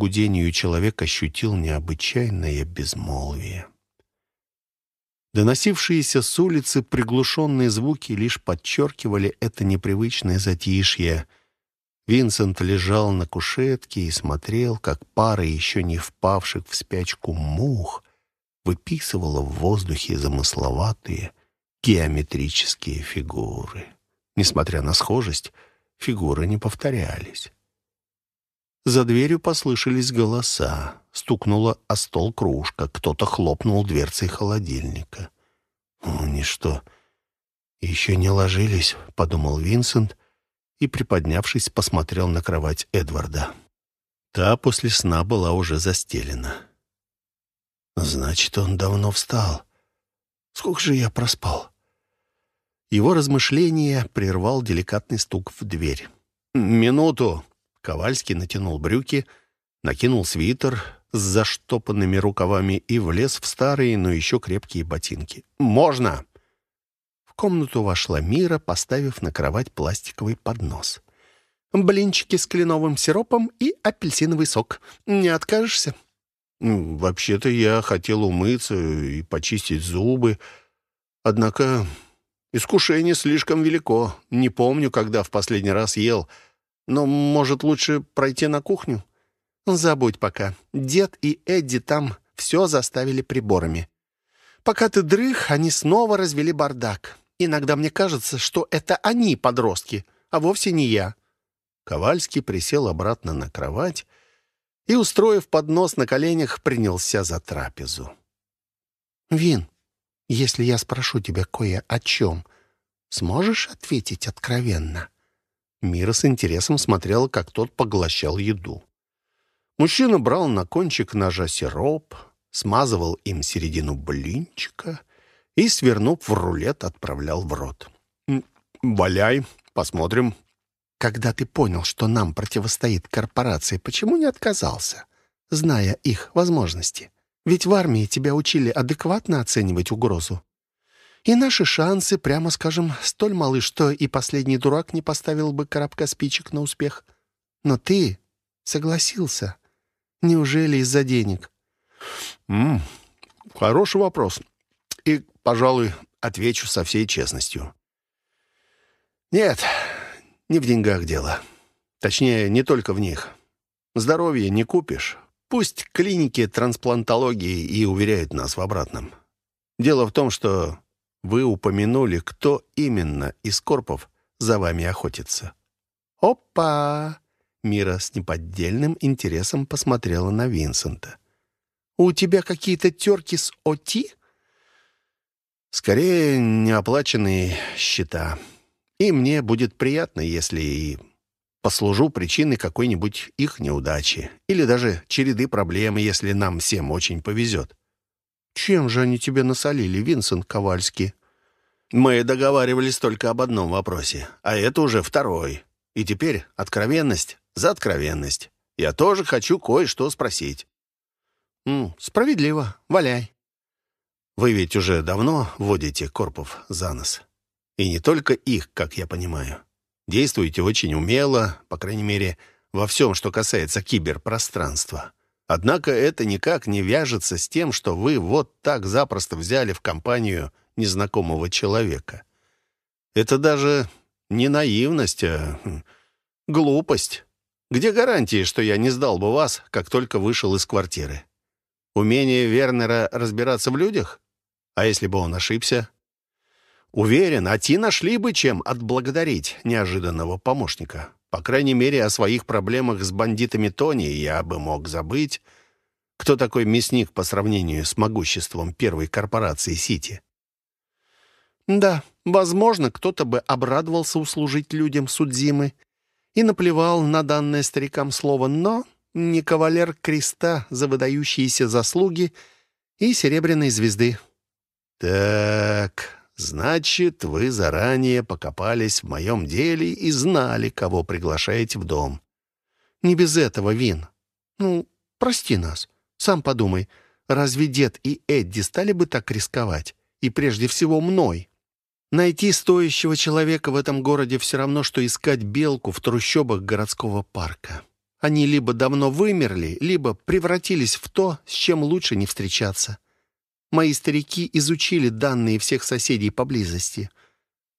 гудению человек ощутил необычайное безмолвие. Доносившиеся с улицы приглушенные звуки лишь подчеркивали это непривычное затишье. Винсент лежал на кушетке и смотрел, как пара еще не впавших в спячку мух выписывала в воздухе замысловатые геометрические фигуры. Несмотря на схожесть, фигуры не повторялись. За дверью послышались голоса. Стукнула о стол кружка. Кто-то хлопнул дверцей холодильника. «Они что, еще не ложились?» — подумал Винсент и, приподнявшись, посмотрел на кровать Эдварда. Та после сна была уже застелена. «Значит, он давно встал. Сколько же я проспал?» Его размышления прервал деликатный стук в дверь. «Минуту!» Ковальский натянул брюки, накинул свитер с заштопанными рукавами и влез в старые, но еще крепкие ботинки. «Можно!» В комнату вошла Мира, поставив на кровать пластиковый поднос. «Блинчики с кленовым сиропом и апельсиновый сок. Не откажешься?» «Вообще-то я хотел умыться и почистить зубы. Однако искушение слишком велико. Не помню, когда в последний раз ел». Но, может, лучше пройти на кухню? Забудь пока. Дед и Эдди там все заставили приборами. Пока ты дрых, они снова развели бардак. Иногда мне кажется, что это они подростки, а вовсе не я». Ковальский присел обратно на кровать и, устроив поднос на коленях, принялся за трапезу. «Вин, если я спрошу тебя кое о чем, сможешь ответить откровенно?» Мира с интересом смотрела, как тот поглощал еду. Мужчина брал на кончик ножа сироп, смазывал им середину блинчика и, свернув в рулет, отправлял в рот. «Валяй, посмотрим». «Когда ты понял, что нам противостоит корпорация, почему не отказался, зная их возможности? Ведь в армии тебя учили адекватно оценивать угрозу. И наши шансы, прямо скажем, столь малы, что и последний дурак не поставил бы коробка спичек на успех. Но ты согласился. Неужели из-за денег? М хороший вопрос. И, пожалуй, отвечу со всей честностью. Нет, не в деньгах дело. Точнее, не только в них. Здоровье не купишь. Пусть клиники трансплантологии и уверяют нас в обратном. Дело в том, что вы упомянули, кто именно из корпов за вами охотится. Опа! Мира с неподдельным интересом посмотрела на Винсента. У тебя какие-то терки с ОТИ? Скорее, неоплаченные счета. И мне будет приятно, если и послужу причиной какой-нибудь их неудачи. Или даже череды проблем, если нам всем очень повезет. «Чем же они тебе насолили, Винсент Ковальский?» «Мы договаривались только об одном вопросе, а это уже второй. И теперь откровенность за откровенность. Я тоже хочу кое-что спросить». «М, «Справедливо. Валяй». «Вы ведь уже давно водите корпов за нос. И не только их, как я понимаю. Действуете очень умело, по крайней мере, во всем, что касается киберпространства». Однако это никак не вяжется с тем, что вы вот так запросто взяли в компанию незнакомого человека. Это даже не наивность, а хм, глупость. Где гарантии, что я не сдал бы вас, как только вышел из квартиры? Умение Вернера разбираться в людях? А если бы он ошибся? Уверен, а ти нашли бы чем отблагодарить неожиданного помощника. По крайней мере, о своих проблемах с бандитами Тони я бы мог забыть. Кто такой мясник по сравнению с могуществом первой корпорации Сити? Да, возможно, кто-то бы обрадовался услужить людям Судзимы и наплевал на данное старикам слово, но не кавалер креста за выдающиеся заслуги и серебряной звезды. Так, Значит, вы заранее покопались в моем деле и знали, кого приглашаете в дом. Не без этого, Вин. Ну, прости нас. Сам подумай, разве дед и Эдди стали бы так рисковать? И прежде всего мной. Найти стоящего человека в этом городе все равно, что искать белку в трущобах городского парка. Они либо давно вымерли, либо превратились в то, с чем лучше не встречаться. Мои старики изучили данные всех соседей поблизости.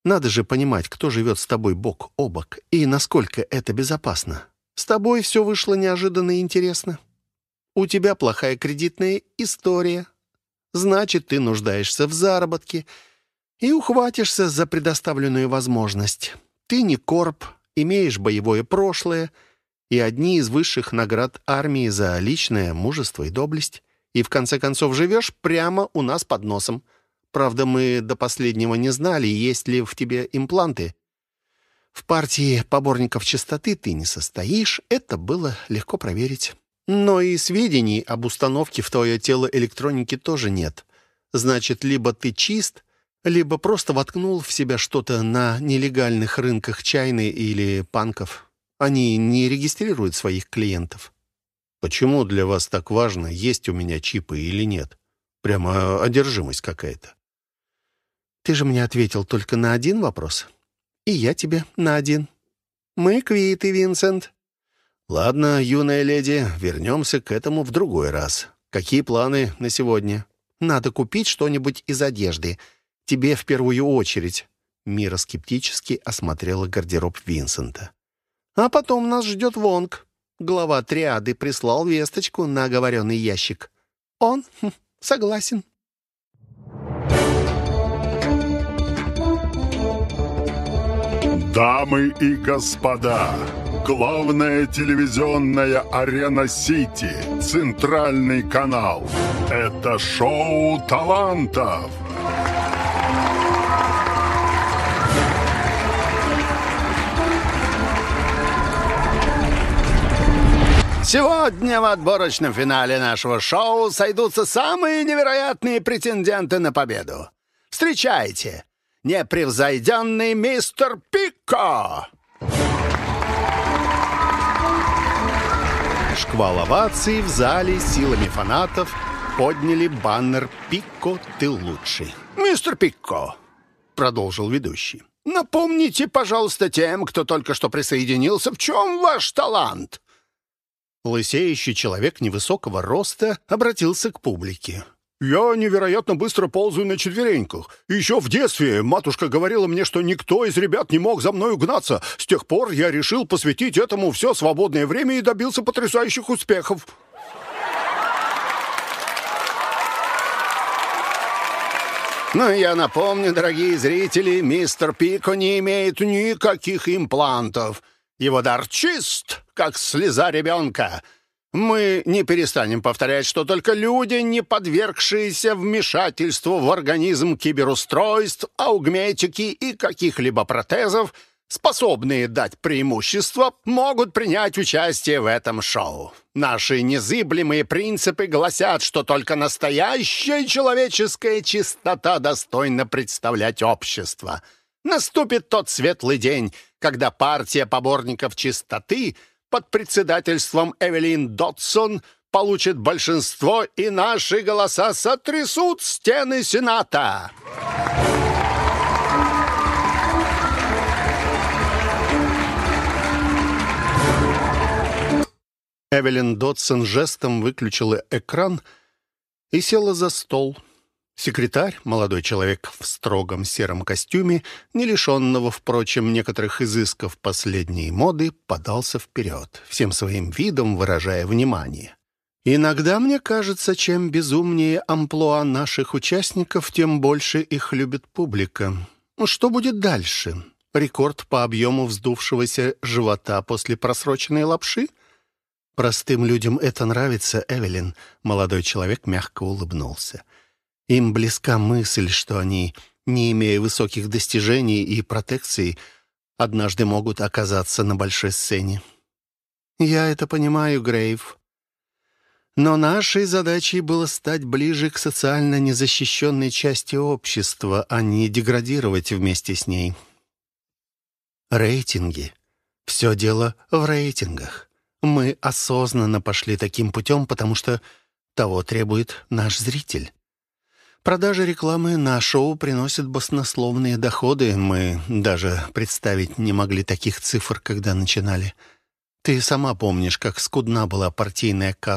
Надо же понимать, кто живет с тобой бок о бок и насколько это безопасно. С тобой все вышло неожиданно и интересно. У тебя плохая кредитная история. Значит, ты нуждаешься в заработке и ухватишься за предоставленную возможность. Ты не корп, имеешь боевое прошлое и одни из высших наград армии за личное мужество и доблесть. И в конце концов живешь прямо у нас под носом. Правда, мы до последнего не знали, есть ли в тебе импланты. В партии поборников чистоты ты не состоишь, это было легко проверить. Но и сведений об установке в твое тело электроники тоже нет. Значит, либо ты чист, либо просто воткнул в себя что-то на нелегальных рынках чайны или панков. Они не регистрируют своих клиентов. Почему для вас так важно, есть у меня чипы или нет? Прямо одержимость какая-то. Ты же мне ответил только на один вопрос. И я тебе на один. Мы квиты, Винсент. Ладно, юная леди, вернемся к этому в другой раз. Какие планы на сегодня? Надо купить что-нибудь из одежды — Тебе в первую очередь». Мира скептически осмотрела гардероб Винсента. «А потом нас ждет Вонг. Глава триады прислал весточку на оговоренный ящик. Он хм, согласен». Дамы и господа, главная телевизионная арена Сити, центральный канал. Это шоу талантов. Сегодня в отборочном финале нашего шоу сойдутся самые невероятные претенденты на победу. Встречайте, непревзойденный мистер Пико! Шквал оваций в зале силами фанатов подняли баннер «Пикко, ты лучший». «Мистер Пикко», — продолжил ведущий, — «напомните, пожалуйста, тем, кто только что присоединился, в чем ваш талант?» Лысеющий человек невысокого роста обратился к публике. «Я невероятно быстро ползаю на четвереньках. Еще в детстве матушка говорила мне, что никто из ребят не мог за мной угнаться. С тех пор я решил посвятить этому все свободное время и добился потрясающих успехов». Ну, я напомню, дорогие зрители, мистер Пико не имеет никаких имплантов. Его дар чист, как слеза ребенка. Мы не перестанем повторять, что только люди, не подвергшиеся вмешательству в организм киберустройств, аугметики и каких-либо протезов, способные дать преимущество, могут принять участие в этом шоу. Наши незыблемые принципы гласят, что только настоящая человеческая чистота достойна представлять общество. Наступит тот светлый день, когда партия поборников чистоты под председательством Эвелин Дотсон получит большинство, и наши голоса сотрясут стены Сената. Эвелин Дотсон жестом выключила экран и села за стол. Секретарь, молодой человек в строгом сером костюме, не лишенного, впрочем, некоторых изысков последней моды, подался вперед, всем своим видом выражая внимание. «Иногда мне кажется, чем безумнее амплуа наших участников, тем больше их любит публика. Ну, что будет дальше? Рекорд по объему вздувшегося живота после просроченной лапши?» «Простым людям это нравится, Эвелин», — молодой человек мягко улыбнулся. Им близка мысль, что они, не имея высоких достижений и протекций, однажды могут оказаться на большой сцене. Я это понимаю, Грейв. Но нашей задачей было стать ближе к социально незащищенной части общества, а не деградировать вместе с ней. Рейтинги. Все дело в рейтингах. Мы осознанно пошли таким путем, потому что того требует наш зритель. Продажи рекламы на шоу приносят баснословные доходы. Мы даже представить не могли таких цифр, когда начинали. Ты сама помнишь, как скудна была партийная касса